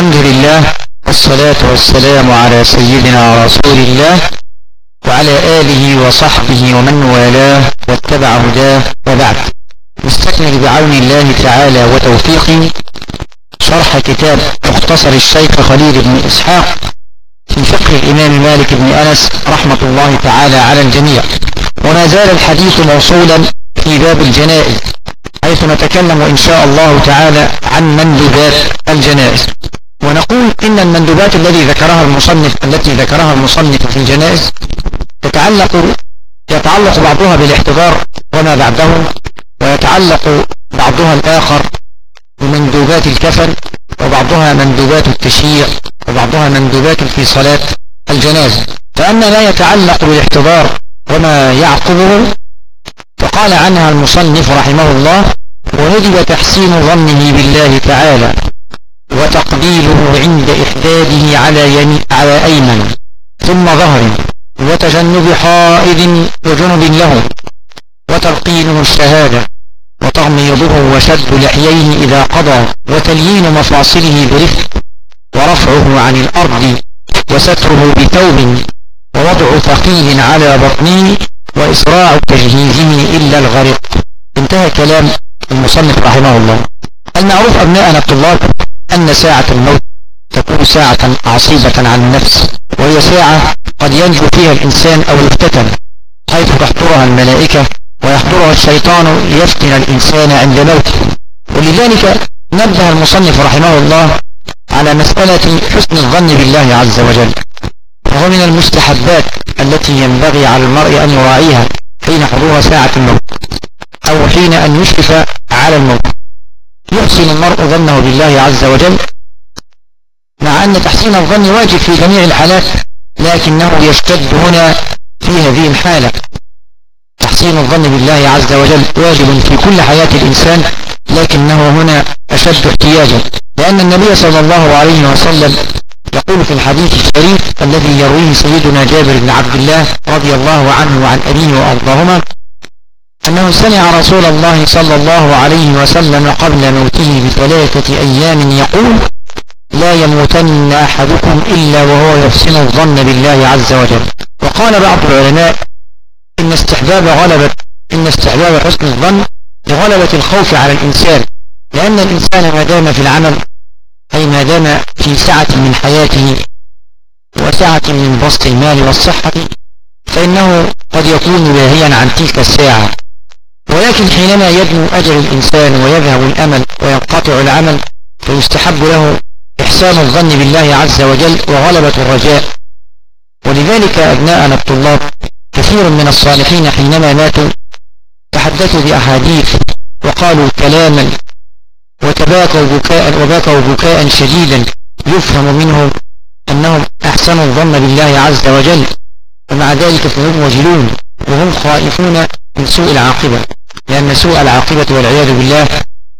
الحمد لله والصلاة والسلام على سيدنا رسول الله وعلى آله وصحبه ومن والاه واتبع هداه وبعد. نستكمل بعون الله تعالى وتوفيقه. شرح كتاب مختصر الشيخ خليل بن إسحاق في فقه الإمام مالك بن أنس رحمة الله تعالى على الجميع. وما زال الحديث موصولا في باب الجنائز حيث نتكلم إن شاء الله تعالى عن مندوبات الجنائز. ونقول إن المندوبات الذي ذكرها المصنف التي ذكرها المصنف في الجنائز تتعلق يتعلق بعضها بالاحتضار وما بعده ويتعلق بعضها الآخر بمندوبات الكفن وبعضها مندوبات التشييع وبعضها مندوبات في صلاة الجنازة فأما ما يتعلق بالاحتضار وما يعقبه فقال عنها المصنف رحمه الله وندب تحسين ظنه بالله تعالى. وتقبيله عند إحداده على, يمين على أيمن. ثم ظهر وتجنب حائد وجنب له وتلقينه الشهادة. وتغميضه وشد لحييه إذا قضى وتليين مفاصله برفق. ورفعه عن الأرض وستره بثوب. ووضع ثقيل على بطنه وإسراع تجهيزه إلا الغرق. انتهى كلام المصنف رحمه الله. المعروف أبناءنا الطلاب أن ساعة الموت تكون ساعة عصيبة عن النفس وهي ساعة قد ينجو فيها الإنسان أو يفتتن حيث تحضرها الملائكة ويحضرها الشيطان ليفتن الإنسان عند موته. ولذلك نبه المصنف رحمه الله على مسألة حسن الظن بالله عز وجل وهو من المستحبات التي ينبغي على المرء أن يراعيها حين حضور ساعة الموت أو حين أن يشرف على الموت. يحسن المرء ظنه بالله عز وجل مع أن تحسين الظن واجب في جميع الحالات لكنه يشتد هنا في هذه الحالة. تحسين الظن بالله عز وجل واجب في كل حياة الإنسان لكنه هنا أشد احتياجا. لأن النبي صلى الله عليه وسلم يقول في الحديث الشريف الذي يرويه سيدنا جابر بن عبد الله رضي الله عنه وعن أبيه وأرضاهما أنه سمع رسول الله صلى الله عليه وسلم قبل موته بثلاثة أيام يقول لا يموتن أحدكم إلا وهو يحسن الظن بالله عز وجل. وقال بعض العلماء إن استحباب غلبة إن استحباب حسن الظن لغلبة الخوف على الإنسان لأن الإنسان ما دام في العمل أي ما دام في سعة من حياته وسعة من بسط المال والصحة فإنه قد يكون لاهيا عن تلك الساعة. ولكن حينما يدنو أجل الإنسان ويذهب الأمل وينقطع العمل فيستحب له إحسان الظن بالله عز وجل وغلبة الرجاء. ولذلك أبناءنا الطلاب كثير من الصالحين حينما ماتوا تحدثوا بأحاديث وقالوا كلاما وتباكوا بكاء وبكوا بكاء شديدا يفهم منه أنهم أحسنوا الظن بالله عز وجل ومع ذلك فهم وجلون وهم خائفون من سوء العاقبة. لأن سوء العاقبة والعياذ بالله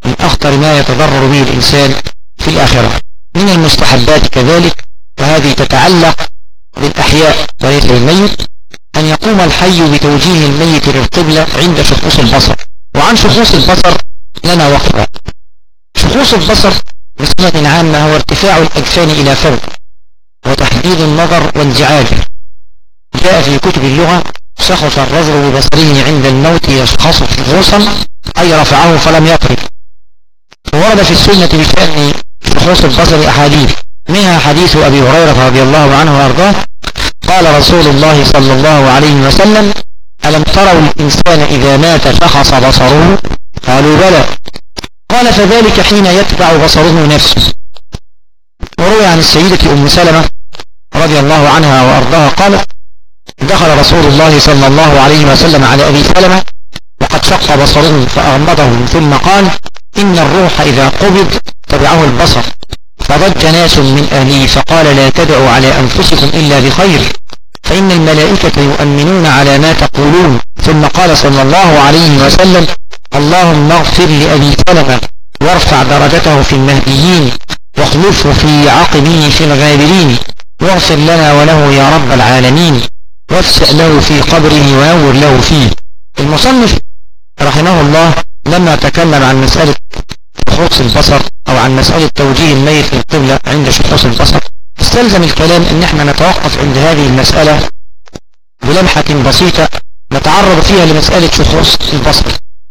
من أخطر ما يتضرر به الإنسان في الآخرة. من المستحبات كذلك وهذه تتعلق بالأحياء وليس بالميت أن يقوم الحي بتوجيه الميت للقبلة عند شخوص البصر. وعن شخوص البصر لنا وقفة. شخوص البصر بصفة عامة هو ارتفاع الأجفان إلى فوق وتحديد النظر وانزعاجه جاء في كتب اللغة شخص الرجل ببصره عند الموت يشخص شخوصا أي رفعه فلم يطرد ورد في السنة بشأن شخوص البصر أحاديث. منها حديث أبي هريرة رضي الله عنه وأرضاه. قال رسول الله صلى الله عليه وسلم ألم تروا الإنسان إذا مات شخص بصره؟ قالوا بلى. قال فذلك حين يتبع بصره نفسه. وروي عن السيدة أم سلمة رضي الله عنها وأرضاها قالت دخل رسول الله صلى الله عليه وسلم على أبي سلمة وقد شق بصره فأغمضه ثم قال إن الروح إذا قبض تبعه البصر فضج ناس من أهله فقال لا تدعوا على أنفسكم إلا بخير فإن الملائكة يؤمنون على ما تقولون. ثم قال صلى الله عليه وسلم اللهم اغفر لأبي سلمة وارفع درجته في المهديين واخلفه في عقبه في الغابرين واغفر لنا وله يا رب العالمين. وافسأ له في قبره ونور له فيه. المصنف رحمه الله لما تكلم عن مسألة خص البصر أو عن مسألة توجيه الميت للقبلة عند شخوص البصر استلزم الكلام إن إحنا نتوقف عند هذه المسألة بلمحة بسيطة نتعرض فيها لمسألة شخوص البصر.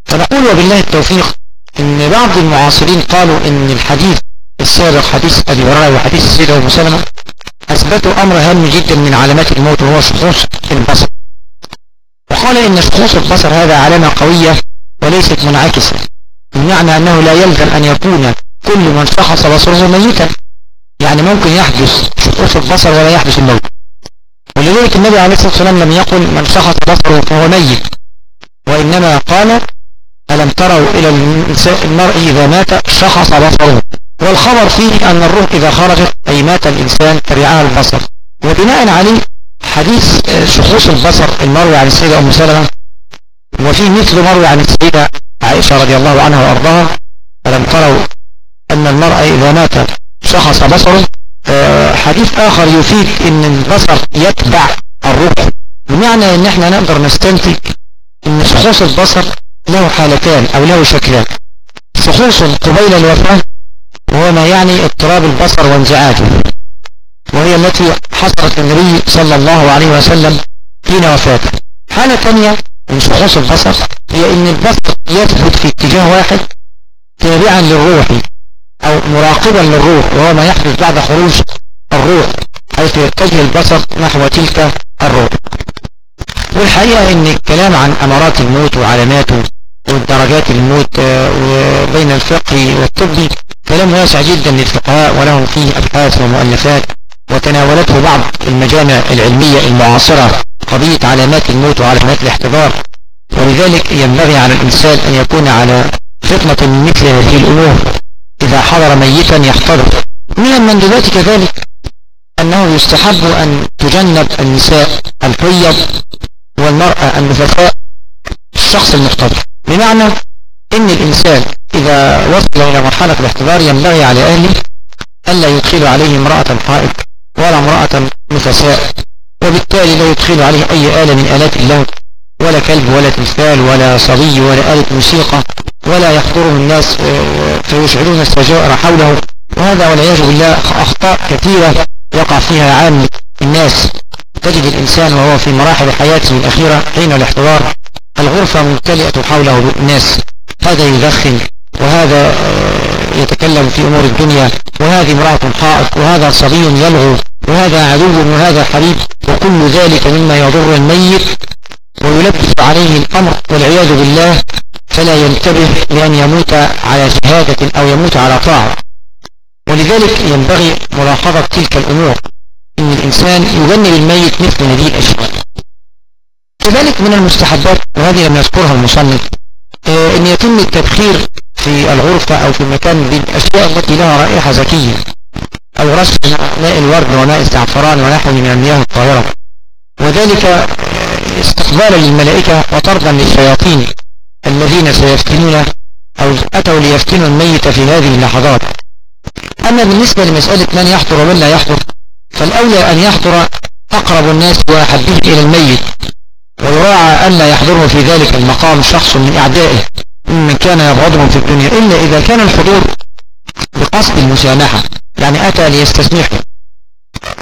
فنقول وبالله التوفيق إن بعض المعاصرين قالوا إن الحديث السابق حديث أبي هريرة وحديث السيدة ام سلمة أثبتوا أمر هام جدا من علامات الموت وهو شخوص البصر. وقال إن شخوص البصر هذا علامة قوية وليست منعكسة. بمعنى أنه لا يلزم أن يكون كل من شخص بصره ميتا. يعني ممكن يحدث شخوص البصر ولا يحدث الموت. ولذلك النبي عليه الصلاة والسلام لم يقل من شخص بصره فهو ميت. وإنما قال ألم تروا إلى المرء إذا مات شخص بصره. والخبر فيه أن الروح إذا خرجت أي مات الإنسان تبعها البصر. وبناء عليه حديث شخوص البصر المروي عن السيدة أم سلمة وفي مثل مروي عن السيدة عائشة رضي الله عنها وأرضاها ألم تروا أن المرء إذا مات شخص بصره آه، حديث آخر يفيد أن البصر يتبع الروح. بمعنى أن إحنا نقدر نستنتج أن شخوص البصر له حالتان أو له شكلان. شخوص قبيل الوفاة وهو ما يعني اضطراب البصر وانزعاجه وهي التي حصلت النبي صلى الله عليه وسلم حين وفاته. حالة ثانية من شخوص البصر هي إن البصر يثبت في اتجاه واحد تابعا للروح أو مراقبا للروح وهو ما يحدث بعد خروج الروح حيث يتجه البصر نحو تلك الروح. والحقيقة إن الكلام عن أمارات الموت وعلاماته والدرجات الموت آه، وبين الفقه والطبي كلام واسع جدا للفقهاء ولهم فيه أبحاث ومؤلفات وتناولته بعض المجامع العلمية المعاصرة قضية علامات الموت وعلامات الاحتضار ولذلك ينبغي على الإنسان أن يكون على فطنة من مثل هذه الأمور. إذا حضر ميتا يحتضر. من المندوبات كذلك أنه يستحب أن تجنب النساء الحيض والمرأة النفساء الشخص المحتضر. بمعنى إن الإنسان إذا وصل إلى مرحلة الاحتضار ينبغي على أهله ألا يدخل عليه امرأة حائض ولا امرأة نفساء وبالتالي لا يدخل عليه أي آلة من آلات الله ولا كلب ولا تمثال ولا صبي ولا آلة موسيقى ولا يحضره الناس آه، فيشعرون السجائر حوله. وهذا والعياذ بالله أخطاء كثيرة يقع فيها عام الناس. تجد الإنسان وهو في مراحل حياته الأخيرة حين الاحتضار الغرفة ممتلئة حوله بالناس. هذا يدخن وهذا يتكلم في أمور الدنيا وهذه امرأة حائط وهذا صبي يلغو وهذا عدو وهذا حبيب وكل ذلك مما يضر الميت ويلبس عليه الأمر والعياذ بالله فلا ينتبه لأن يموت على شهادة أو يموت على طاعة. ولذلك ينبغي ملاحظة تلك الأمور إن الإنسان يجنب الميت مثل هذه الأشياء كذلك من المستحبات وهذه لم يذكرها المصنف آه، أن يتم التبخير في الغرفة أو في المكان بالأشياء التي لها رائحة زكية أو رش ماء الورد وماء الزعفران ونحوه من المياه الطاهرة. وذلك استقبالا للملائكة وطردا للشياطين الذين سيفتنون أو أتوا ليفتنوا الميت في هذه اللحظات. أما بالنسبة لمسألة من يحضر ومن لا يحضر فالأولى أن يحضر أقرب الناس وأحبه إلى الميت ويراعى أن لا يحضره في ذلك المقام شخص من أعدائه. ممن كان يبغضهم في الدنيا إلا إذا كان الحضور بقصد المسامحة يعني أتى ليستسمحه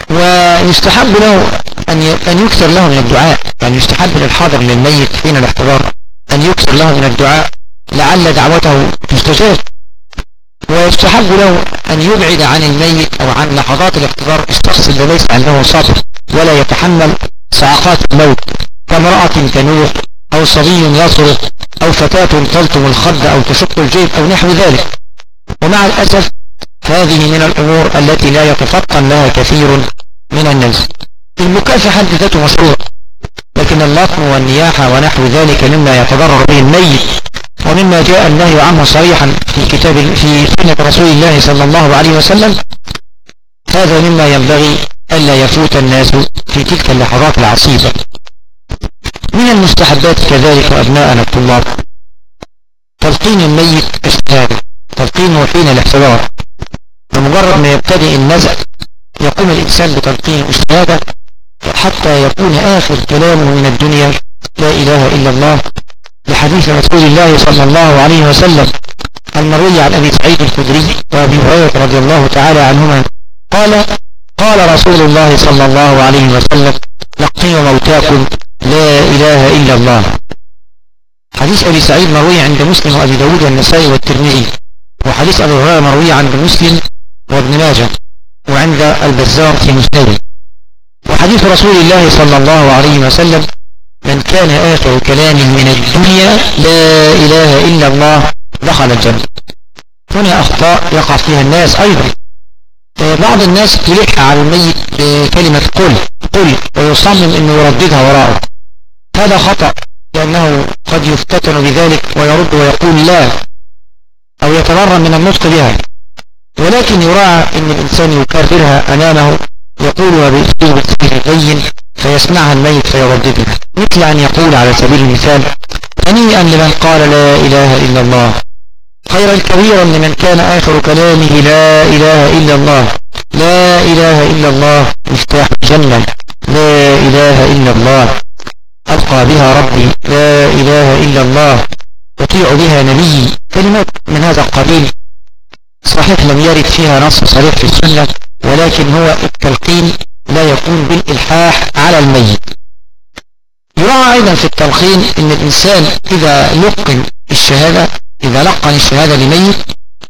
ويستحب له أن أن يكثر له من الدعاء يعني يستحب للحاضر للميت حين الاحتضار أن يكثر له من الدعاء لعل دعوته تستجاب ويستحب له أن يبعد عن الميت أو عن لحظات الاحتضار الشخص الذي ليس عنده صبر ولا يتحمل صعقات الموت. كامرأة تنوح أو صبي يصرخ أو فتاة تلطم الخد أو تشق الجيب أو نحو ذلك. ومع الأسف هذه من الأمور التي لا يتفطن لها كثير من الناس. حد ذاته مشروع لكن اللطم والنياحة ونحو ذلك مما يتضرر به الميت. ومما جاء النهي عنه صريحا في كتاب في سنة رسول الله صلى الله عليه وسلم هذا مما ينبغي ألا يفوت الناس في تلك اللحظات العصيبة. من المستحبات كذلك أبناءنا الطلاب. تلقين الميت الشهادة تلقينه حين الاحتضار. بمجرد ما يبتدئ النزع يقوم الإنسان بتلقين الشهادة حتى يكون آخر كلامه من الدنيا لا إله إلا الله. لحديث رسول الله صلى الله عليه وسلم المروية عن أبي سعيد الخدري وأبي هريرة رضي الله تعالى عنهما قال قال رسول الله صلى الله عليه وسلم لقنوا موتاكم لا إله إلا الله. حديث أبي سعيد مروي عند مسلم وأبي داود والنسائي والترمذي. وحديث أبي هريرة مروي عند مسلم وابن ماجه. وعند البزار في مسلم وحديث رسول الله صلى الله عليه وسلم من كان آخر كلام من الدنيا لا إله إلا الله دخل الجنة. هنا أخطاء يقع فيها الناس أيضا. بعض الناس تلح على الميت بكلمة قل قل ويصمم أنه يرددها وراءه. هذا خطأ لأنه قد يفتتن بذلك ويرد ويقول لا أو يتمرن من النطق بها. ولكن يراعى أن الإنسان يكررها أمامه يقولها بأسلوب بين فيسمعها الميت فيرددها. مثل أن يقول على سبيل المثال هنيئا لمن قال لا إله إلا الله. خيرا كبيرا لمن كان آخر كلامه لا إله إلا الله. لا إله إلا الله. مفتاح الجنة. لا إله إلا الله. ألقى بها ربي. لا إله إلا الله. يطيع بها نبي. كلمات من هذا القبيل. صحيح لم يرد فيها نص صريح في السنة ولكن هو التلقين لا يكون بالإلحاح على الميت. يراعى أيضا في التلقين أن الإنسان إذا لقن الشهادة إذا لقن الشهادة لميت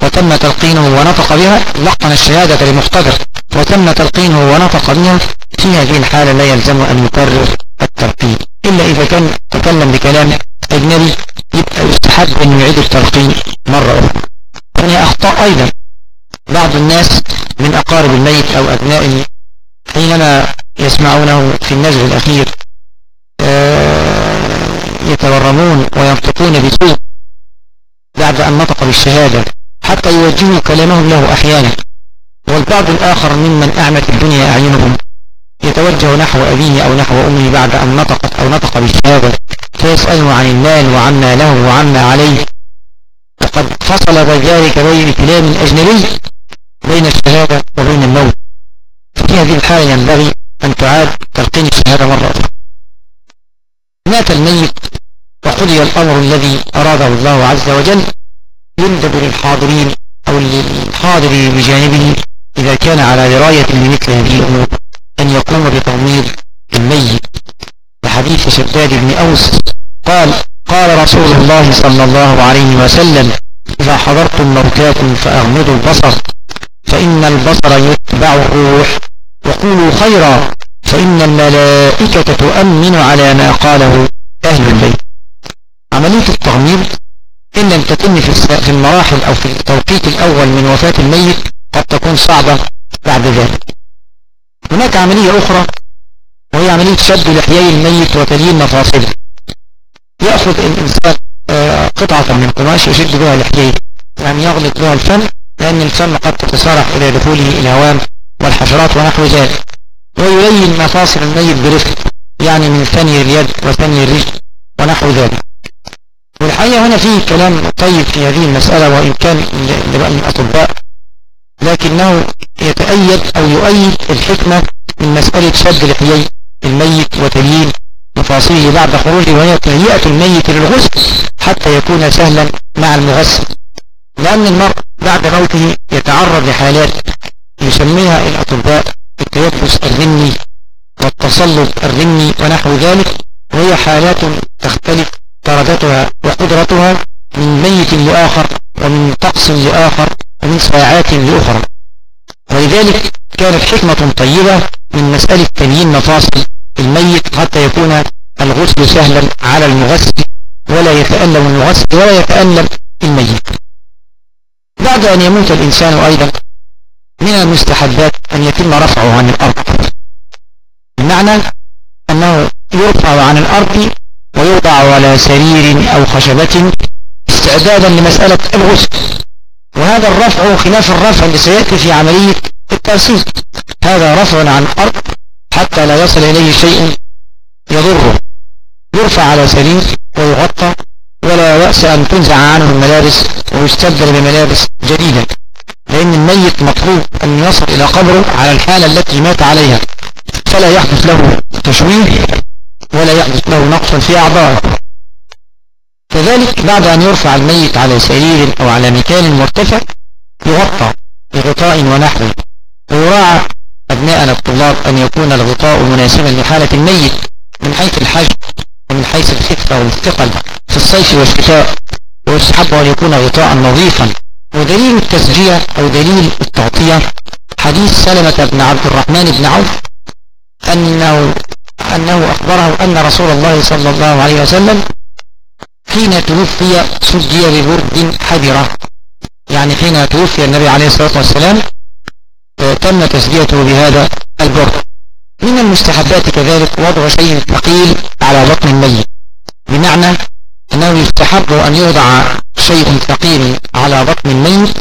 وتم تلقينه ونطق بها لقن الشهادة لمحتضر وتم تلقينه ونطق بها في هذه الحالة لا يلزم أن يكرر التلقين. إلا إذا كان تكلم بكلام أجنبي يبقى يستحب أن يعيد التلقين مرة أخرى. هنا أخطاء أيضا. بعض الناس من أقارب الميت أو أبنائه حينما يسمعونه في النزل الأخير آه، يتورمون وينطقون بسوء بعد أن نطق بالشهادة حتى يوجهوا كلامهم له أحيانا. والبعض الآخر ممن أعمت الدنيا أعينهم يتوجه نحو أبيه أو نحو أمه بعد أن نطقت أو نطق بالشهادة فيسأله عن المال وعما له وعما عليه. وقد فصل ذلك بين كلام أجنبي بين الشهادة وبين الموت في هذه الحالة ينبغي أن تعاد تلقين الشهادة مرة أخرى. مات الميت وقضي الأمر الذي أراده الله عز وجل يندب للحاضرين أو للحاضر بجانبه إذا كان على دراية بمثل هذه الأمور أن يقوم بتغميض الميت. لحديث شداد بن أوس قال قال رسول الله صلى الله عليه وسلم إذا حضرتم موتاكم فأغمضوا البصر فإن البصر يتبع الروح. وقولوا خيرا فإن الملائكة تؤمن على ما قاله أهل البيت. عملية التغميض إن لم تتم في المراحل أو في التوقيت الأول من وفاة الميت قد تكون صعبة بعد ذلك. هناك عملية أخرى وهي عملية شد لحيي الميت وتليين مفاصله. يأخذ الإنسان آه، قطعة من قماش يشد بها لحييه يعني يغلق بها الفم لأن الفم قد تتسارح إلى دخوله الهوام والحشرات ونحو ذلك. ويلين مفاصل الميت برفق يعني من ثاني اليد وثاني الرجل ونحو ذلك. والحقيقة هنا في كلام طيب في هذه المسألة وإن كان لبقى الأطباء لكنه يتأيد أو يؤيد الحكمة من مسألة شد لحيي الميت وتليين مفاصيله بعد خروجه وهي تهيئة الميت للغسل حتى يكون سهلا مع المغسل. لأن المرء بعد موته يتعرض لحالات يسميها الأطباء التيبس الرمي والتصلب الرمي ونحو ذلك وهي حالات تختلف درجتها وقدرتها من ميت لآخر ومن طقس لآخر ومن ساعات لأخرى. ولذلك كانت حكمة طيبة من مسألة تبيين مفاصل الميت حتى يكون الغسل سهلا على المغسل ولا يتألم المغسل ولا يتألم الميت. بعد أن يموت الإنسان أيضا من المستحبات أن يتم رفعه عن الأرض. بمعنى أنه يرفع عن الأرض ويوضع على سرير أو خشبة استعدادا لمسألة الغسل. وهذا الرفع خلاف الرفع اللي سيأتي في عملية الترسيس هذا رفع عن الأرض حتى لا يصل إليه شيء يضره. يرفع على سرير ويغطى ولا يأس أن تنزع عنه الملابس ويستبدل بملابس جديدة. لأن الميت مطلوب أن يصل إلى قبره على الحالة التي مات عليها. فلا يحدث له تشويه. ولا يحدث له نقص في أعضائه كذلك بعد أن يرفع الميت على سرير أو على مكان مرتفع يغطى بغطاء ونحوه. ويراعى أبناءنا الطلاب أن يكون الغطاء مناسبا لحالة الميت من حيث الحجم ومن حيث الخفة والثقل في الصيف والشتاء. ويستحب أن يكون غطاء نظيفا. ودليل التسجية أو دليل التغطية حديث سلمة بن عبد الرحمن بن عوف أنه, أنه أخبره أن رسول الله صلى الله عليه وسلم حين توفي سجي ببرد حذرة. يعني حين توفي النبي عليه الصلاة والسلام تم تسجيته بهذا البرد. من المستحبات كذلك وضع شيء ثقيل على بطن الميت. بمعنى أنه يستحب أن يوضع شيء ثقيل على بطن الميت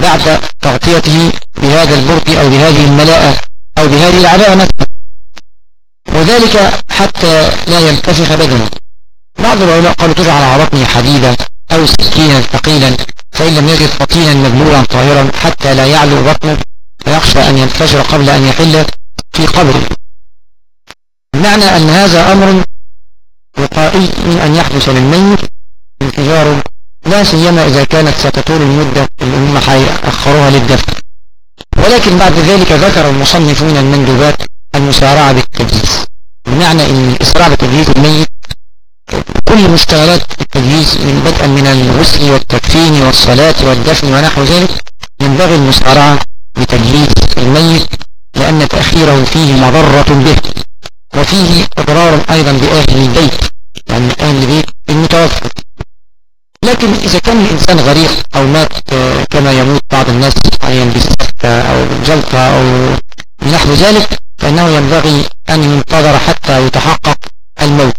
بعد تغطيته بهذا البرد أو بهذه الملاءة أو بهذه العباءة مثلا وذلك حتى لا ينتفخ بدنه. بعض العلماء قالوا تجعل على بطنه حديدة أو سكينا ثقيلا فإن لم يجد فطينا مبلولا طاهرا حتى لا يعلو بطنه فيخشى أن ينفجر قبل أن يحل في قبره. بمعنى أن هذا أمر وقائي من أن يحدث للميت انفجار لا سيما إذا كانت ستطول المدة اللي هم حيأخروها للدفن. ولكن بعد ذلك ذكر المصنفون المندوبات المسارعة بمعنى أن الإسراع بتجهيز الميت كل مشتغلات التجهيز بدءا من الغسل والتكفين والصلاة والدفن ونحو ذلك ينبغي المسارعة بتجهيز الميت لأن تأخيره فيه مضرة به وفيه إضرار أيضا بأهل البيت يعني أهل البيت المتوفى لكن إذا كان الإنسان غريق أو مات كما يموت بعض الناس حاليا بالسكتة أو بالجلطة أو نحو ذلك فإنه ينبغي أن ينتظر حتى يتحقق الموت.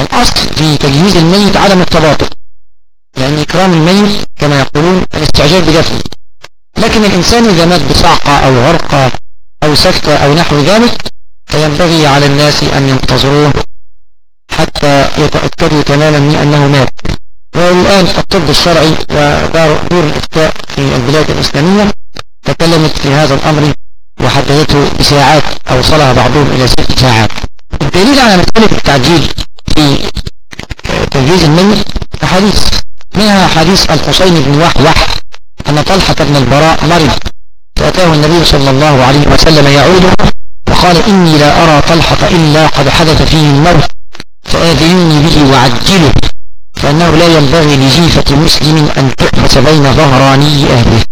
الأصل في تجهيز الميت عدم التباطؤ لأن إكرام الميت كما يقولون الاستعجال بدفنه. لكن الإنسان إذا مات بصعقة أو غرقة أو سكتة أو نحو ذلك فينبغي على الناس أن ينتظروه حتى يتأكدوا تماما من أنه مات. والآن الطب الشرعي ودور الإفتاء في البلاد الإسلامية تكلمت في هذا الأمر وحددته بساعات أوصلها بعضهم إلى ست ساعات. الدليل على مسألة التعجيل في تجهيز الميت أحاديث. منها حديث الحسين بن وحوح أن طلحة بن البراء مرض. فأتاه النبي صلى الله عليه وسلم يعوده وقال إني لا أرى طلحة إلا قد حدث فيه الموت فآذنوني به وعجله فأنه لا ينبغي لجيفة مسلم أن تحبس بين ظهراني أهله.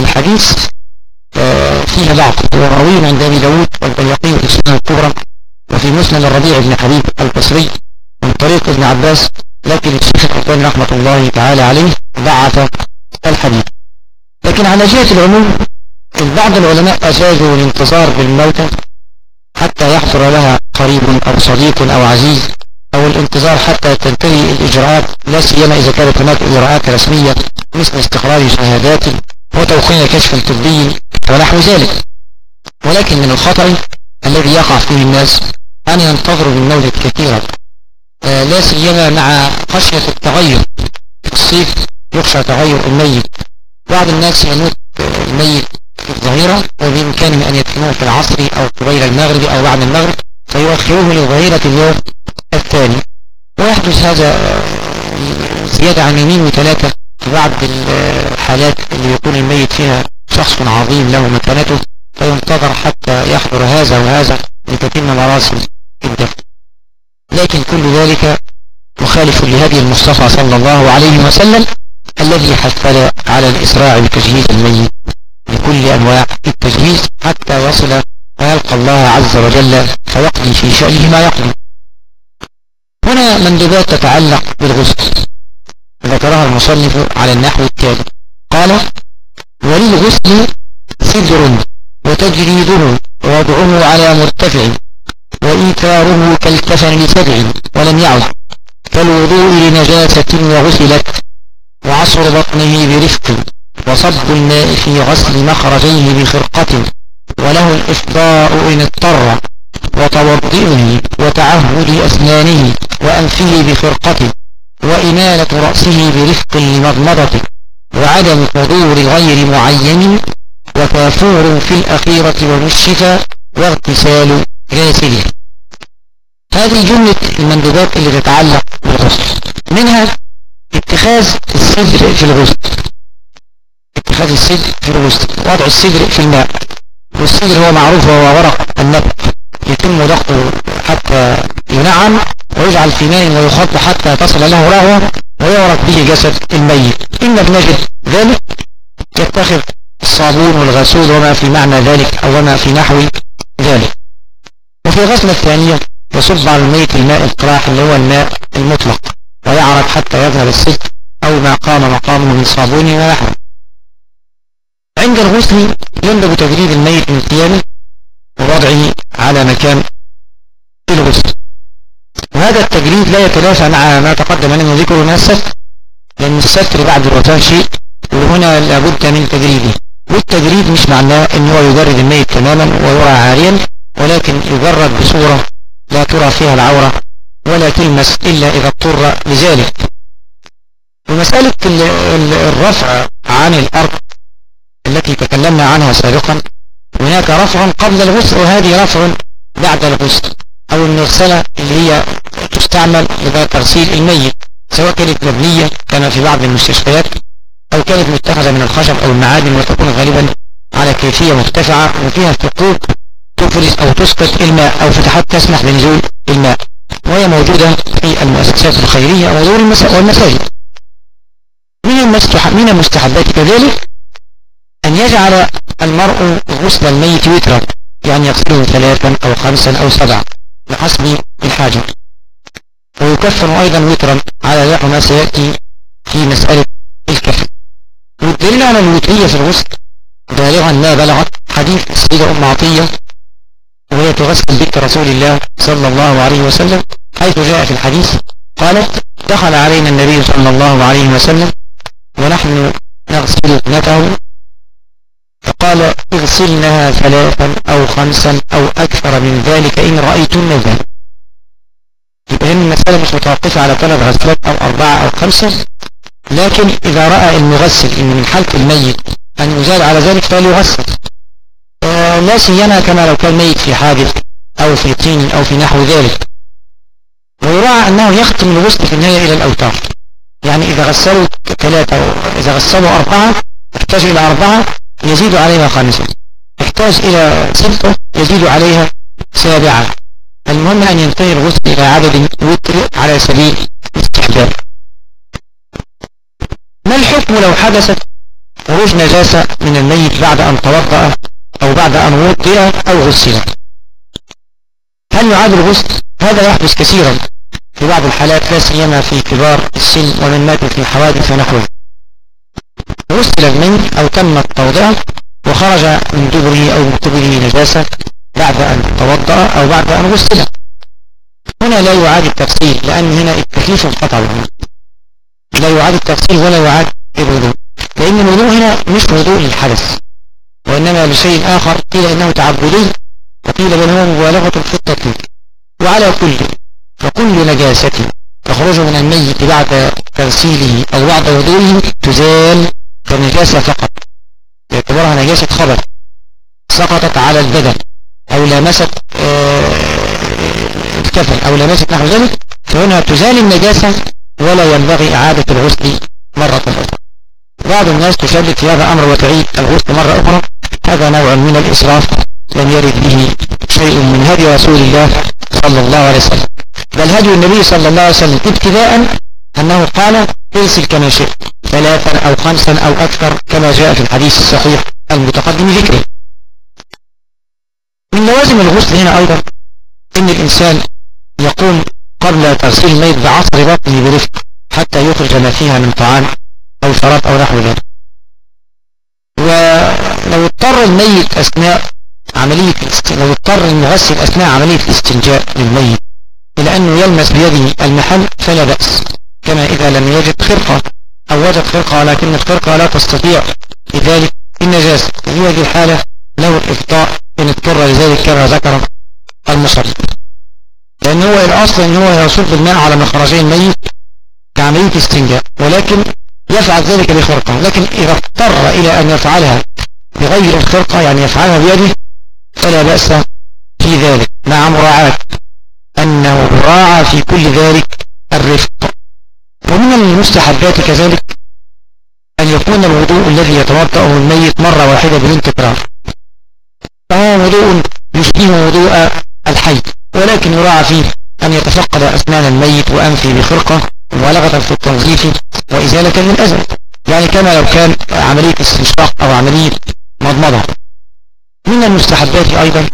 الحديث فيها بعض وراويه عند أبي داود والبيقي في السنة الكبرى وفي مسلم الربيع بن حبيب البصري من طريق ابن عباس لكن الشيخ الحسين رحمة الله تعالى عليه ضعف الحديث. لكن على جهة العموم بعض العلماء أجازوا الانتظار بالموتى حتى يحضر لها قريب أو صديق أو عزيز أو الانتظار حتى تنتهي الإجراءات لا سيما إذا كانت هناك إجراءات رسمية مثل استخراج شهادات وتوقيع كشف طبي ونحو ذلك. ولكن من الخطأ الذي يقع فيه الناس أن ينتظروا بالمولد كثيرا. آه، لا سيما مع خشية التغير. في الصيف يخشى تغير الميت. بعض الناس يموت الميت في الظهيرة وبإمكانهم أن يدفنوه في العصر أو قبيل المغرب أو بعد المغرب فيؤخروه لظهيرة اليوم الثاني. ويحدث هذا زيادة عن يومين وثلاثة في بعض الحالات اللي يكون الميت فيها شخص عظيم له مكانته فينتظر حتى يحضر هذا وهذا لتتم مراسم الدفن لكن كل ذلك مخالف لهدي المصطفى صلى الله عليه وسلم الذي حثنا على الإسراع بتجهيز الميت بكل أنواع التجهيز حتى يصل ويلقى الله عز وجل فيقضي في شأنه ما يقضي هنا مندوبات تتعلق بالغسل. ذكرها المصنف على النحو التالي. قال وللغسل سدر وتجريده ووضعه على مرتفع وإيثاره كالكفن لسبع ولم يعد كالوضوء لنجاسة وغسلت وعصر بطنه برفق وصب الماء في غسل مخرجيه بخرقة وله الإفضاء إن اضطر وتوضئه وتعهد أسنانه وأنفه بخرقته وإمالة رأسه برفق لمضمضته وعدم حضور غير معين وكافور في الأخيرة ومشفى واغتسال غاسله هذه جملة المندوبات اللي تتعلق بالغسل. منها اتخاذ الصدر في الغسل. اتخاذ الصدر في الغسل. وضع الصدر في الماء. والصدر هو معروف وهو ورق النبت يتم ضغطه حتى ينعم ويجعل في ماء ويخط حتى تصل له رهوة ويورق به جسد الميت. إن نجد ذلك يتخذ الصابون والغسول وما في معنى ذلك أو وما في نحو ذلك. وفي غسلة الثانية يصب على الميت الماء القراح اللي هو الماء المطلق ويعرض حتى يذهب السد أو ما قام مقامه من صابون ونحوه عند الغسل يندب تجريد الميت من ثيابه ووضعه على مكان الغسل. وهذا التجريد لا يتلاشى مع ما تقدم لنا ذكره من الستر لأن الستر بعد الوفاة شيء وهنا لابد من تجريده والتجريد مش معناه إن هو يجرد الميت تماما ويرى عاريا ولكن يجرد بصورة لا ترى فيها العورة ولا تلمس إلا إذا اضطر لذلك. ومسألة الرفع عن الأرض التي تكلمنا عنها سابقا هناك رفع قبل الغسل وهذه رفع بعد الغسل أو المغسلة اللي هي تستعمل لتغسيل الميت سواء كانت مبنية كما في بعض المستشفيات أو كانت متخذة من الخشب أو المعادن وتكون غالبا على كيفية مرتفعة وفيها ثقوب تفرز أو تسقط الماء أو فتحات تسمح بنزول الماء. وهي موجودة في المؤسسات الخيرية ودور والمساجد. من المستحبات كذلك أن يجعل المرء غسل الميت وترا يعني يغسله ثلاثا أو خمسا أو سبعا. بحسب الحاجة. ويكفن أيضا وترا على ما سيأتي في مسألة الكفن والدليل على الوترية في الغسل بالغا ما بلغت حديث السيدة أم عطية وهي تغسل بنت رسول الله صلى الله عليه وسلم حيث جاء في الحديث قالت دخل علينا النبي صلى الله عليه وسلم ونحن نغسل ابنته فقال اغسلنها ثلاثا أو خمسا أو أكثر من ذلك إن رأيتن ذلك يبقى المسألة مش متوقفة على ثلاث غسلات أو أربعة أو خمسة لكن إذا رأى المغسل إن من حالة الميت أن يزال على ذلك فليغسل آه لا سيما كما لو كان ميت في حادث أو في طين أو في نحو ذلك. ويراعى أنه يختم الغسل في النهاية إلى الأوتار. يعني إذا غسلوا ثلاثة إذا غسلوا أربعة يحتاج إلى أربعة يزيد عليها خامسة. يحتاج إلى ستة يزيد عليها سابعة. المهم أن ينتهي الغسل إلى عدد وتر على سبيل الاستحباب ما الحكم لو حدثت خروج نجاسة من الميت بعد أن توضأ أو بعد أن وضئ أو غسل؟ هل يعاد الغسل؟ هذا يحدث كثيرا. في بعض الحالات لا سيما في كبار السن ومن مات في حوادث ونحوه غسل الميت أو تم التوضئة وخرج من دبره أو من قبله نجاسة بعد أن توضأ أو بعد أن غسل. هنا لا يعاد التغسيل لأن هنا التكليف انقطع. بالوضوء لا يعاد التغسيل ولا يعاد الوضوء لأن الوضوء هنا مش وضوء للحدث وإنما لشيء آخر قيل إنه تعبدي وقيل بل هو مبالغة في التطهير وعلى كل فكل نجاسة تخرج من الميت بعد تغسيله أو بعد وضوئه تزال كنجاسة فقط. يعتبرها نجاسة خبر. سقطت على البدن أو لامست الكفن أو لامست نحو ذلك فهنا تزال النجاسة ولا ينبغي إعادة الغسل مرة أخرى. بعض الناس تشدد في هذا أمر وتعيد الغسل مرة أخرى. هذا نوع من الإسراف لم يرد به شيء من هدي رسول الله صلى الله عليه وسلم. بل هدي النبي صلى الله عليه وسلم ابتداء أنه قال اغسل كما شئت. ثلاثا أو خمسا أو أكثر كما جاء في الحديث الصحيح المتقدم ذكره من لوازم الغسل هنا أيضا إن الإنسان يقوم قبل تغسيل الميت بعصر بطنه برفق حتى يخرج ما فيها من طعام أو شراب أو نحو ذلك. ولو اضطر الميت أثناء عملية لو اضطر المغسل أثناء عملية الاستنجاء للميت إلى أنه يلمس بيده المحل فلا بأس كما إذا لم يجد خرقة. أو وجد خرقة ولكن الخرقة لا تستطيع لذلك النجاسة في هذه الحالة له الإفطاء إن اضطر لذلك كما ذكر المصرف لأن هو الأصل أن هو يصب الماء على مخرجين الميت كعملية استنجاء ولكن يفعل ذلك بخرقة لكن إذا اضطر إلى أن يفعلها بغير الخرقة يعني يفعلها بيده فلا بأس في ذلك. مع مراعاة أنه ومع في كل ذلك الرفق. المستحبات كذلك أن يكون الوضوء الذي يتوضأه الميت مرة واحدة بدون تكرار. فهو وضوء يشبه وضوء الحي ولكن يراعى فيه أن يتفقد أسنان الميت وأنفه بخرقة مبالغة في التنظيف وإزالة للأذى يعني كما لو كان عملية استنشاق أو عملية مضمضة. من المستحبات أيضا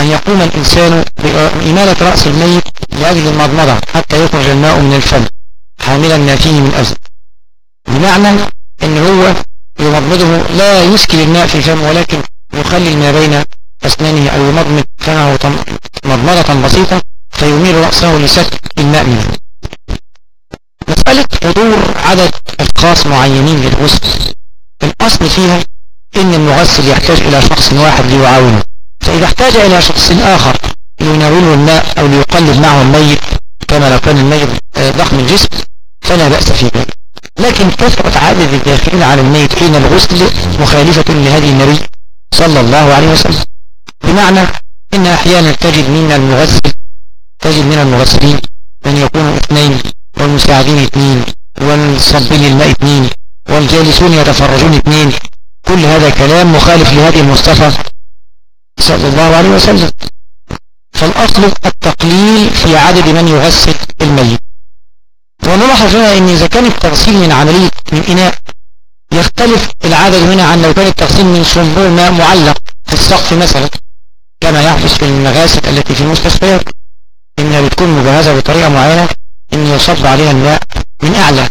أن يقوم الإنسان بإمالة رأس الميت لأجل المضمضة حتى يخرج الماء من الفم. حاملا ما فيه من أذى بمعنى أن هو يمضمضه لا يسكن الماء في الفم ولكن يخلي ما بين أسنانه أو يمضمض فمه مضمضة بسيطة فيميل رأسه لسك الماء منه. مسألة حضور عدد أشخاص معينين للغسل. الأصل فيها إن المغسل يحتاج إلى شخص واحد ليعاونه. فإذا احتاج إلى شخص آخر ليناوله الماء أو ليقلب معه الميت كما لو كان الميت ضخم الجسم فلا بأس في ذلك لكن كثرة عدد الداخلين على الميت حين الغسل مخالفة لهدي النبي صلى الله عليه وسلم. بمعنى إن أحيانا تجد من المغسل تجد من المغسلين من يكونوا اثنين والمساعدين اثنين والصبين للماء اثنين والجالسون يتفرجون اثنين. كل هذا كلام مخالف لهدي المصطفى صلى الله عليه وسلم. فالأصل التقليل في عدد من يغسل الميت. ونلاحظ هنا إن إذا كان التغسيل من عملية من إناء يختلف العدد هنا عن لو كان التغسيل من صنبور ماء معلق في السقف مثلا كما يحدث في المغاسل التي في المستشفيات. إنها بتكون مجهزة بطريقة معينة إن يصب عليها الماء من أعلى.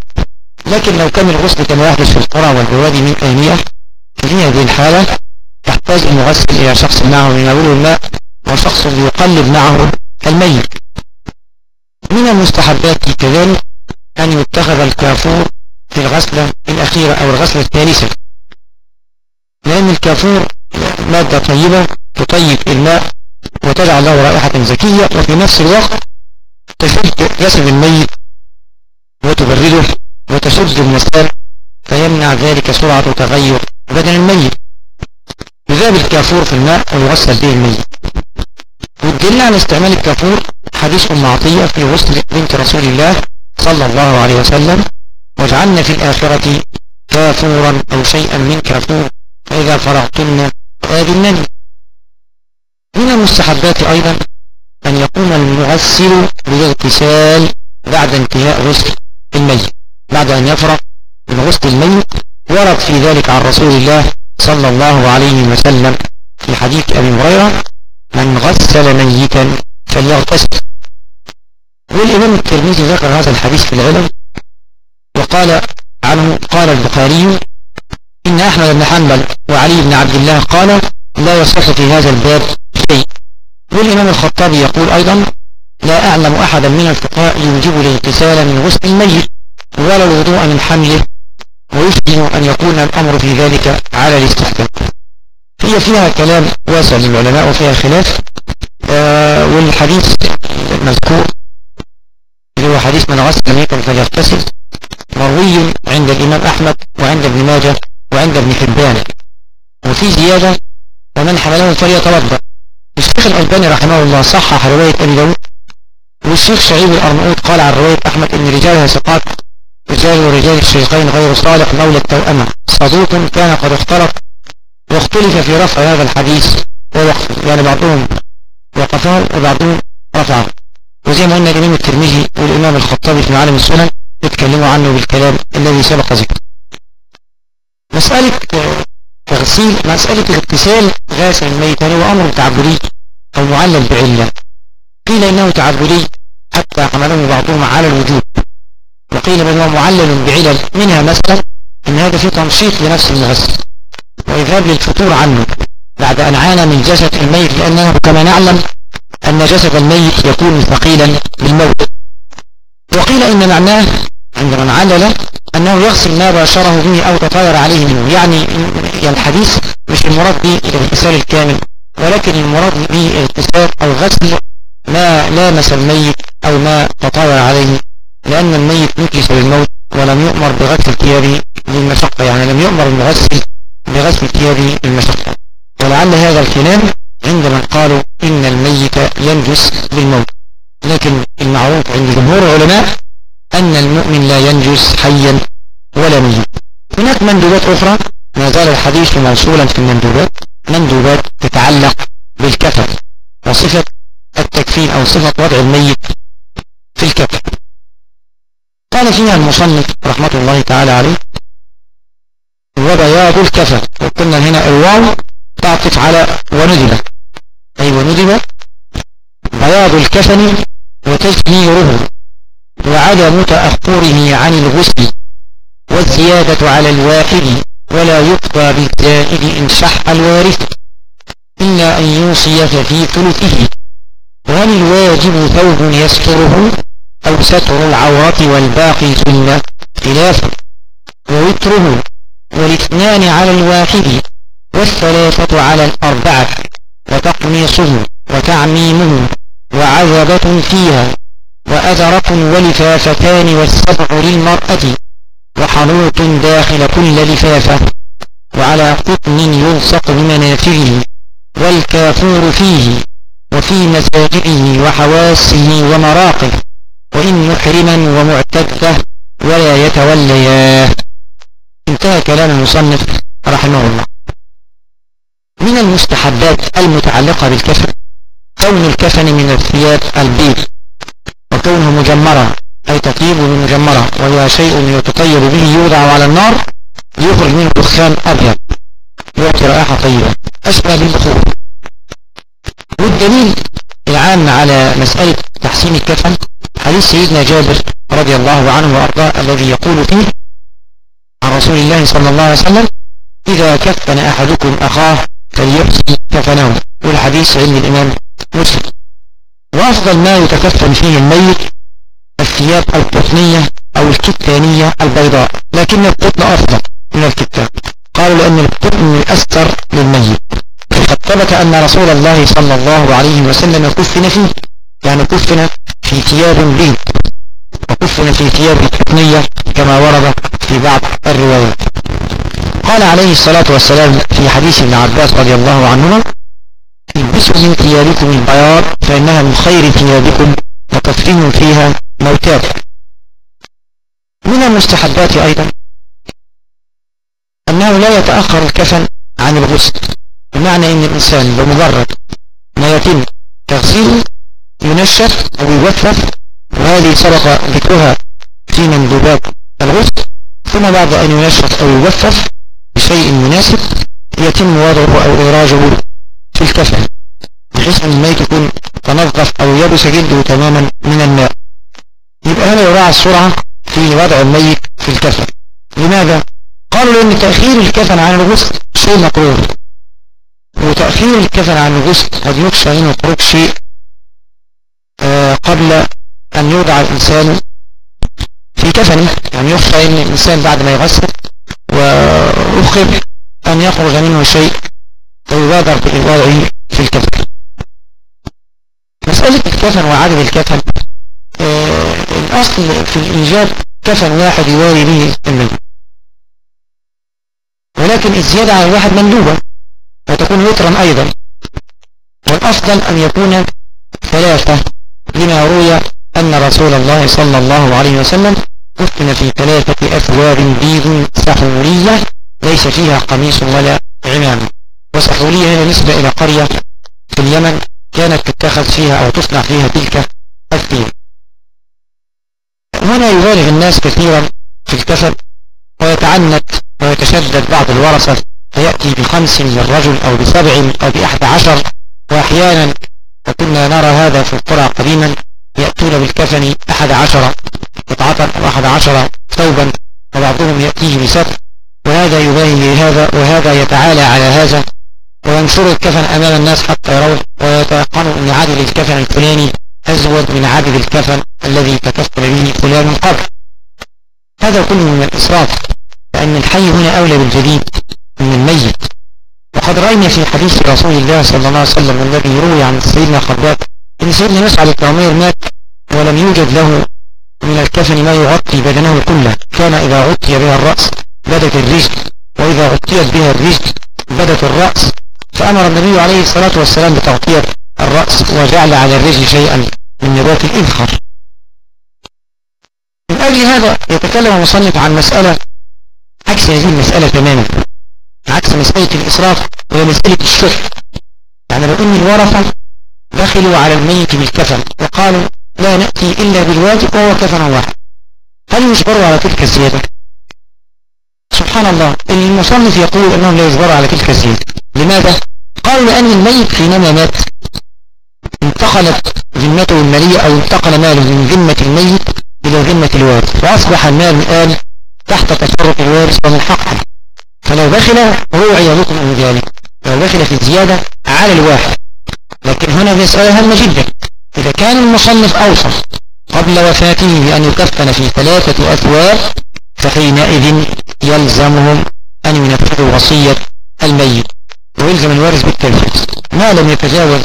لكن لو كان الغسل كما يحدث في القرى والبوادي من آنية في هذه الحالة يحتاج المغسل إلى شخص معه يناوله الماء وشخص يقلب معه الميت. من المستحبات كذلك أن يتخذ الكافور في الغسلة الأخيرة أو الغسلة الثالثة. لأن الكافور مادة طيبة تطيب الماء وتجعل له رائحة زكية وفي نفس الوقت تشد جسد الميت وتبرده وتشد المسال فيمنع ذلك سرعة تغير بدن الميت. يذاب الكافور في الماء ويغسل به الميت. والدليل على استعمال الكافور حديث أم عطية في غسل بنت رسول الله صلى الله عليه وسلم واجعلنا في الآخرة كافورا أو شيئا من كافور فإذا فرغتن فآذنني. من المستحبات أيضا أن يقوم المغسل بالاغتسال بعد انتهاء غسل الميت بعد أن يفرغ من غسل الميت ورد في ذلك عن رسول الله صلى الله عليه وسلم في حديث أبي هريرة من غسل ميتا فليغتسل. والإمام الترمذي ذكر هذا الحديث في العلم وقال عنه قال البخاري إن أحمد بن حنبل وعلي بن عبد الله قال لا يصح في هذا الباب شيء. والإمام الخطابي يقول أيضا لا أعلم أحدا من الفقهاء يوجب الاغتسال من غسل الميت ولا الوضوء من حمله. ويشبه أن يكون الأمر في ذلك على الاستحباب هي فيها كلام واسع للعلماء وفيها خلاف. آه والحديث المذكور اللي هو حديث من غسل ميتا فليغتسل. مروي عند الإمام أحمد وعند ابن ماجه وعند ابن حبان. وفي زيادة ومن حمله فليتوضأ. الشيخ الألباني رحمه الله صحح رواية أبي داود. والشيخ شعيب الأرنؤوط قال عن رواية أحمد إن رجالها ثقات رجال ورجال الشيخين غير صالح مولى التوأمة. صدوق كان قد اختلط واختلف في رفع هذا الحديث ووقفه. يعني بعضهم وقفه وبعضهم رفعه. وزي ما قلنا الإمام الترمذي والإمام الخطابي في معالم السنن يتكلموا عنه بالكلام الذي سبق ذكره. مسألة تغسيل مسألة اغتسال غاسل الميت هو أمر تعبدي أو معلل بعلة. قيل إنه تعبدي حتى حمله بعضهم على الوجوب. وقيل بل هو معلل بعلل منها مثلا إن هذا فيه تنشيط لنفس المغسل وإذهاب للفطور عنه بعد أن عانى من جسد الميت لأنه كما نعلم أن جسد الميت يكون ثقيلا بالموت. وقيل إن معناه عند من علل أنه يغسل ما باشره به أو تطاير عليه منه. يعني الحديث مش المراد به الاغتسال الكامل ولكن المراد به اغتسال أو غسل ما لامس الميت أو ما تطاير عليه. لأن الميت نكلس بالموت ولم يؤمر بغسل ثيابه للمشقة. يعني لم يؤمر بغسل بغسل ثيابه للمشقة. ولعل هذا الكلام عندما قالوا إن الميت ينجس بالموت. لكن جمهور العلماء أن المؤمن لا ينجس حيا ولا ميت هناك مندوبات أخرى. ما زال الحديث موصولا في المندوبات. مندوبات تتعلق بالكفن وصفة التكفين أو صفة وضع الميت في الكفن قال فيها المصنف رحمة الله تعالى عليه وبياض الكفن وقلنا هنا الواو تعطف على وندب أي وندب بياض الكفن وتجميره وعدم تأخره عن الغسل. والزيادة على الواحد ولا يقضى بالزائد إن شح الوارث. إلا أن يوصي في ثلثه. وهل الواجب ثوب يستره أو ستر العورات والباقي سنة خلافه ووتره. والاثنان على الواحد. والثلاثة على الأربعة. وتقميصه. وتعميمه. وعذبة فيها. وأذرة ولفافتان والسبع للمرأة. وحنوط داخل كل لفافة. وعلى قطن يلصق بمنافعه. والكافور فيه. وفي مساجده وحواسه ومراقه وإن محرما ومعتدة ولا يتولياه انتهى كلام المصنف رحمه الله. من المستحبات المتعلقة بالكفن كون الكفن من الثياب البيض وكونه مجمرا أي تطيب بمجمرة وهو شيء يتطيب به يوضع على النار يخرج منه دخان أبيض يعطي رائحة طيبة. أشبه بالبخور والدليل العام على مسألة تحسين الكفن حديث سيدنا جابر رضي الله عنه وأرضاه الذي يقول فيه عن رسول الله صلى الله عليه وسلم إذا كفن أحدكم أخاه فليحسن كفنه. والحديث عند الإمام مسلم. وأفضل ما يتكفن فيه الميت الثياب القطنية أو الكتانية البيضاء لكن القطن أفضل من الكتان. قالوا لأن القطن أستر للميت. وقد ثبت أن رسول الله صلى الله عليه وسلم كفن فيه. يعني كفن في ثياب بيض وكفن في ثياب قطنية كما ورد في بعض الروايات. قال عليه الصلاة والسلام في حديث ابن عباس رضي الله عنهما البسوا من ثيابكم البياض فإنها من خير ثيابكم وتكفنوا فيها موتاكم. من المستحبات أيضا أنه لا يتأخر الكفن عن الغسل بمعنى أن الإنسان بمجرد ما يتم تغسيله ينشف أو يوفف وهذه سبق ذكرها في مندوبات الغسل ثم بعد أن ينشف أو يوفف بشيء مناسب يتم وضعه أو إراجه في الكفن بحيث أن الميت يكون تنظف أو يبس جلده تماما من الماء. يبقى هنا يراعى السرعة في وضع الميت في الكفن. لماذا؟ قالوا لأن تأخير الكفن عن الغسل شيء مكروه وتأخير الكفن عن الغسل قد يخشى منه خروج شيء قبل أن يوضع الإنسان في كفنه يعني يخشى أن الإنسان بعد ما يغسل وأخر أن يخرج منه شيء ويبادر بوضعه في الكفن. مسألة الكفن وعدد الكفن آه الأصل في الإيجاب كفن واحد يواري به الميت ولكن الزيادة على الواحد مندوبة وتكون وترا أيضا. والأفضل أن يكون ثلاثة روي أن رسول الله صلى الله عليه وسلم كفن في ثلاثة أثواب بيض سحورية ليس فيها قميص ولا عمام. وسحورية هنا نسبة إلى قرية في اليمن كانت تتخذ فيها أو تصنع فيها تلك الثياب هنا يبالغ الناس كثيرا في الكفن ويتعنت ويتشدد بعض الورثة. فيأتي بخمس للرجل أو بسبع أو بأحد عشر. وأحيانا وكنا نرى هذا في القرى قديما. يأتون بالكفن أحد عشر قطعة أو أحد عشر ثوبا وبعضهم يأتيه بسبع وهذا يباهي بهذا وهذا يتعالى على هذا. وينشر الكفن أمام الناس حتى يروه ويتيقنوا أن عدد الكفن الفلاني أزود من عدد الكفن الذي تكفل به فلان قبل. هذا كله من الإسراف لأن الحي هنا أولى بالجديد من الميت. وقد رأينا في حديث رسول الله صلى الله عليه وسلم الذي روي عن سيدنا خباب أن سيدنا مسعد الطعمير مات ولم يوجد له من الكفن ما يغطي بدنه كله. كان إذا غطي بها الرأس بدت الرجل وإذا غطيت بها الرجل بدت الرأس. فأمر النبي عليه الصلاة والسلام بتغطية الرأس وجعل على الرجل شيئا من نبات الإذخر أجل هذا يتكلم المصنف عن مسألة عكس هذه المسألة تماما. عكس مسألة الإسراف وهي مسألة الشح. يعني أن الورثة دخلوا على الميت بالكفن وقالوا لا نأتي إلا بالواجب وهو كفن واحد. هل يجبروا على تلك الزيادة؟ سبحان الله المصنف يقول أنهم لا يجبروا على تلك الزيادة. لماذا؟ قالوا لأن الميت حينما مات انتقلت ذمته المالية أو انتقل ماله من ذمة الميت إلى ذمة الوارث وأصبح المال الآن تحت تصرف الوارث ومن حقه فلو دخل روعي بكم من ذلك. لو دخل في الزيادة على الواحد. لكن هنا مسألة هامة جدا إذا كان المصنف أوصف قبل وفاته بأن يكفن في ثلاثة أثواب فحينئذ يلزمهم أن ينفذوا وصية الميت ويلزم الوارث بالتنفيذ. ما لم يتجاوز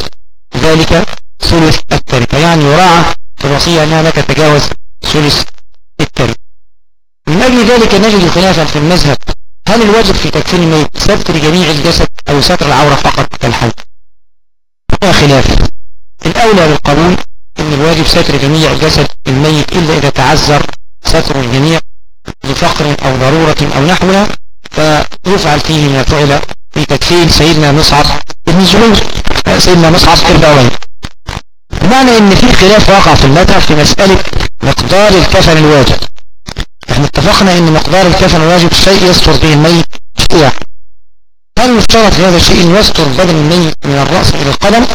ذلك ثلث التركة يعني يراعى في الوصية أنها لا تتجاوز ثلث التركة من أجل ذلك نجد خلافا في المذهب هل الواجب في تكفين الميت ستر جميع الجسد أو ستر العورة فقط كالحل هنا خلاف. الأولى بالقبول أن الواجب ستر جميع جسد الميت إلا إذا تعذر ستر الجميع لفقر أو ضرورة أو نحوها فيفعل فيه ما فعل في تكفين سيدنا مصعب ابن الزبير سيدنا مصعب الباوي بمعنى إن في خلاف واقع في المذهب في مسألة مقدار الكفن الواجب. إحنا اتفقنا إن مقدار الكفن الواجب شيء يستر به الميت هل يشترط هذا الشيء أن يستر بدن الميت من الرأس إلى القدم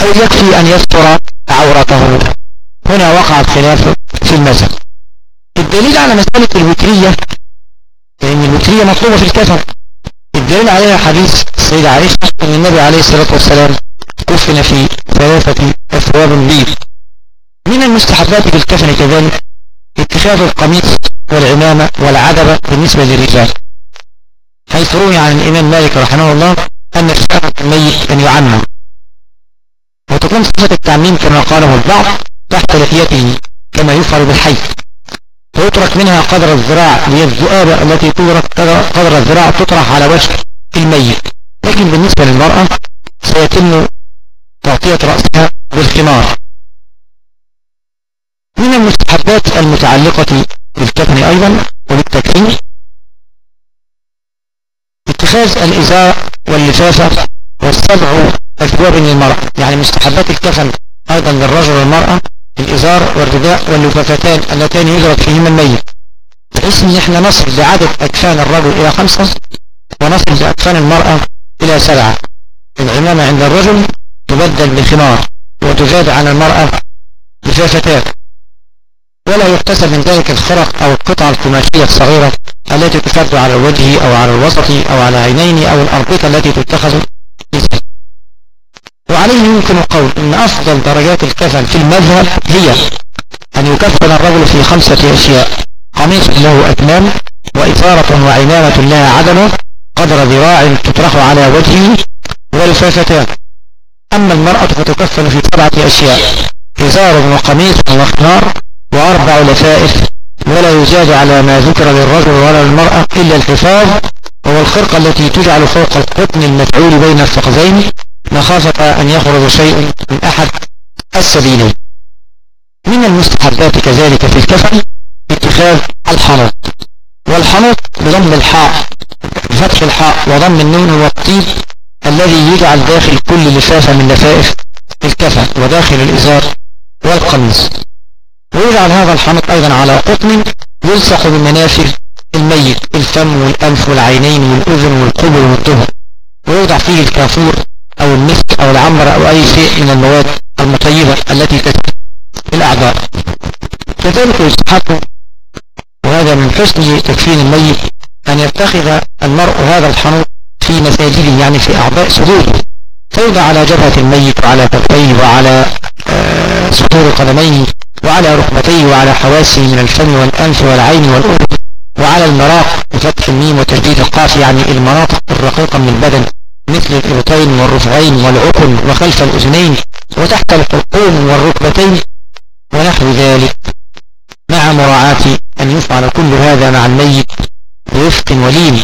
أو يكفي أن يستر عورته؟ هنا وقع الخلاف في المذهب. الدليل على مسألة الوترية لأن الوترية مطلوبة في الكفن الدليل عليها حديث السيدة عائشة أن النبي عليه الصلاة والسلام كفن في ثلاثة أثواب بيض من المستحبات في الكفن كذلك اتخاذ القميص والعمامة والعدبة بالنسبة للرجال. حيث روي عن الإمام مالك رحمه الله أن الشافة الميت أن يعمم وتكون صفة التعميم كما قاله البعض تحت لحيته كما يفعل بالحي ويترك منها قدر الذراع هي الذؤابة التي تترك قدر الذراع تطرح على وجه الميت. لكن بالنسبة للمرأة سيتم تغطية رأسها بالخمار. من المستحبات المتعلقة بالكفن أيضا وبالتكفين اتخاذ الإزار واللفافة والسبع أثواب للمرأة يعني مستحبات الكفن أيضا للرجل والمرأة الإزار والرداء واللفافتان اللتان يدرك فيهما الميت. بحيث إن إحنا نصل بعدد أكفان الرجل إلى خمسة ونصل بأكفان المرأة إلى سبعة. العمامة عند الرجل تبدل بخمار وتزاد عن المرأة لفافتان. ولا يحتسب من ذلك الخرق أو القطعة القماشية الصغيرة التي تفرد على الوجه أو على الوسط أو على عينين أو الأربطة التي تتخذ. وعليه يمكن القول إن أفضل درجات الكفن في المذهب هي أن يكفن الرجل في خمسة أشياء قميص له اتمام وإثارة وعمامة لها عدمة قدر ذراع تطرح على وجهه ولفافتان أما المرأة فتكفن في سبعة أشياء إزار وقميص وخمار وأربع لفائف ولا يزاد على ما ذكر للرجل ولا للمرأة إلا الحفاظ وهو الخرقة التي تجعل فوق القطن المفعول بين الفخذين مخافة أن يخرج شيء من أحد السبيلين. من المستحبات كذلك في الكفن اتخاذ الحنوط. والحنوط بضم الحاء بفتح الحاء وضم النون والطيب الذي يجعل داخل كل لفافة من لفائف الكفن وداخل الإزار والقميص. ويجعل هذا الحنوط أيضا على قطن يلصق بمنافذ الميت الفم والأنف والعينين والأذن والقبل والظهر ويوضع فيه الكافور أو المسك أو العنبر أو أي شيء من المواد المطيبة التي تسمى الأعضاء. كذلك يستحق وهذا من حسن تكفين الميت أن يتخذ المرء هذا الحنوط في مساجده يعني في أعضاء سجوده. فيوضع على جبهة الميت وعلى كفيه وعلى آه، سطور قدميه وعلى ركبتيه وعلى حواسه من الفم والأنف والعين والأذن وعلى المراق بفتح الميم وتجديد القاف يعني المناطق الرقيقة من البدن مثل الإبطين والرفعين والعقل وخلف الأذنين وتحت الحلقوم والركبتين ونحو ذلك. مع مراعاة أن يفعل كل هذا مع الميت برفق ولين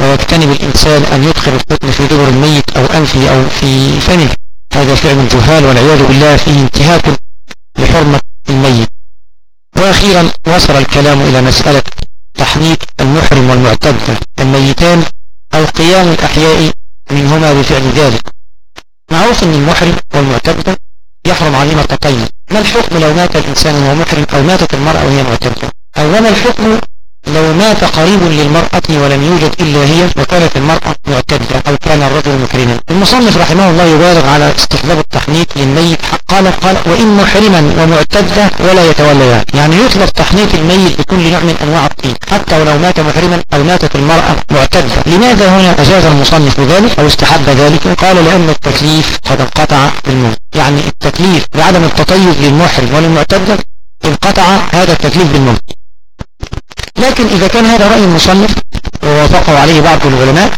ويجتنب الإنسان أن يدخل القطن في دبر الميت أو أنفه أو في فمه. هذا فعل الجهال والعياذ بالله فيه انتهاك لحرمة الميت. وأخيرا وصل الكلام إلى مسألة تحنيط المحرم والمعتد الميتان أو قيام الأحياء منهما بفعل ذلك. معروف أن المحرم والمعتد يحرم علينا التطيب ما الحكم لو مات الإنسان وهو محرم أو ماتت المرأة وهي معتدة؟ ما الحكم لو مات قريب للمرأة ولم يوجد إلا هي وكانت المرأة معتدة أو كان الرجل مكرما. المصنف رحمه الله يبالغ على استحباب التحنيط للميت. قال قال وإن محرما ومعتدة ولا يتوليان. يعني يطلب تحنيط الميت بكل نوع من أنواع الطين. حتى ولو مات محرما أو ماتت المرأة معتدة. لماذا هنا أجاز المصنف ذلك أو استحب ذلك؟ قال لأن التكليف قد انقطع بالموت. يعني التكليف بعدم التطيب للمحرم وللمعتدة انقطع هذا التكليف بالموت. لكن إذا كان هذا رأي المصنف ووافقه عليه بعض العلماء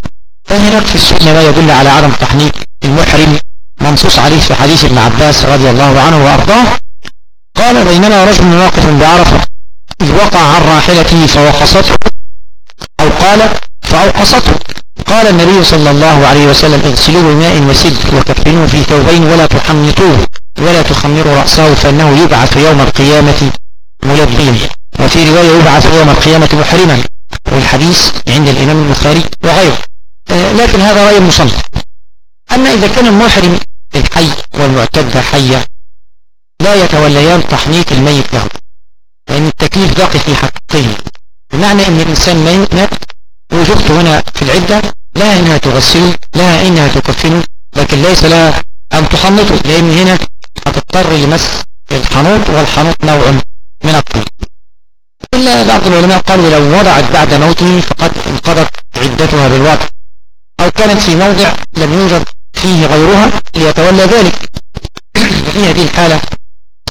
فهناك في السنة ما يدل على عدم تحنيط المحرم منصوص عليه في حديث ابن عباس رضي الله عنه وأرضاه. قال بينما رجل واقف بعرفة إذ وقع عن راحلته فوقصته أو قال فأوقصته قال النبي صلى الله عليه وسلم اغسلوه بماء وسد وكفنوه في ثوبين ولا تحنطوه ولا تخمروا رأسه فإنه يبعث يوم القيامة ملبين وفي رواية يبعث يوم القيامة محرما والحديث عند الإمام البخاري وغيره. آه، لكن هذا رأي المصنف أما إذا كان المحرم الحي والمعتد حيا لا يتوليان تحنيط الميت له. لأن التكليف باقي في حقه بمعنى أن الإنسان مات وزوجته هنا في العدة لا إنها تغسله لا إنها تكفنه لكن ليس لها أن تحنطه لأن هنا هتضطر لمس الحنوط والحنوط نوع من الطين إلا بعض العلماء قالوا لو وضعت بعد موته فقد انقضت عدتها بالوضع أو كانت في موضع لم يوجد فيه غيرها ليتولى ذلك. وفي هذه الحالة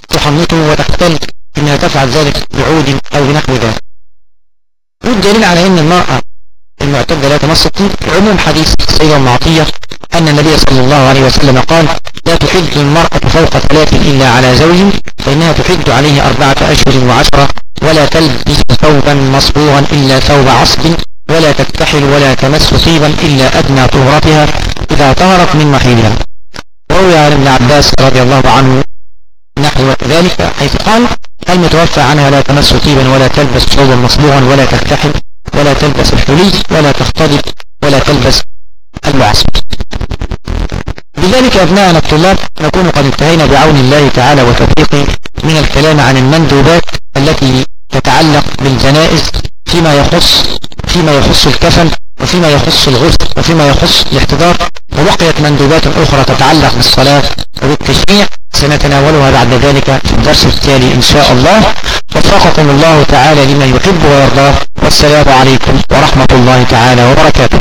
تحنطه وتختل إنها تفعل ذلك بعود أو بنحو ذلك. والدليل على أن المرأة المعتدة لا تمس الطيب عموم حديث سيدة المعطية أن النبي صلى الله عليه وسلم قال لا تحد المرأة فوق ثلاث إلا على زوج فإنها تحد عليه أربعة أشهر وعشرة ولا تلبس ثوبا مصبوغا إلا ثوب عصب ولا تكتحل ولا تمس طيبا إلا أدنى طهرتها إذا طهرت من محيلها. روي عن ابن عباس رضي الله عنه نحو ذلك حيث قال المتوفى عنها لا تمس طيبا ولا تلبس ثوبا مصبوغا ولا تكتحل ولا تلبس الحلي ولا تختلط ولا تلبس المعصب بذلك أبناءنا الطلاب نكون قد انتهينا بعون الله تعالى وتوفيقه من الكلام عن المندوبات التي تتعلق بالجنائز فيما يخص فيما يخص الكفن وفيما يخص الغسل وفيما يخص الاحتضار وبقيت مندوبات أخرى تتعلق بالصلاة وبالتشريع. سنتناولها بعد ذلك في الدرس التالي إن شاء الله. وفقكم الله تعالى لما يحب ويرضاه. والسلام عليكم ورحمة الله تعالى وبركاته.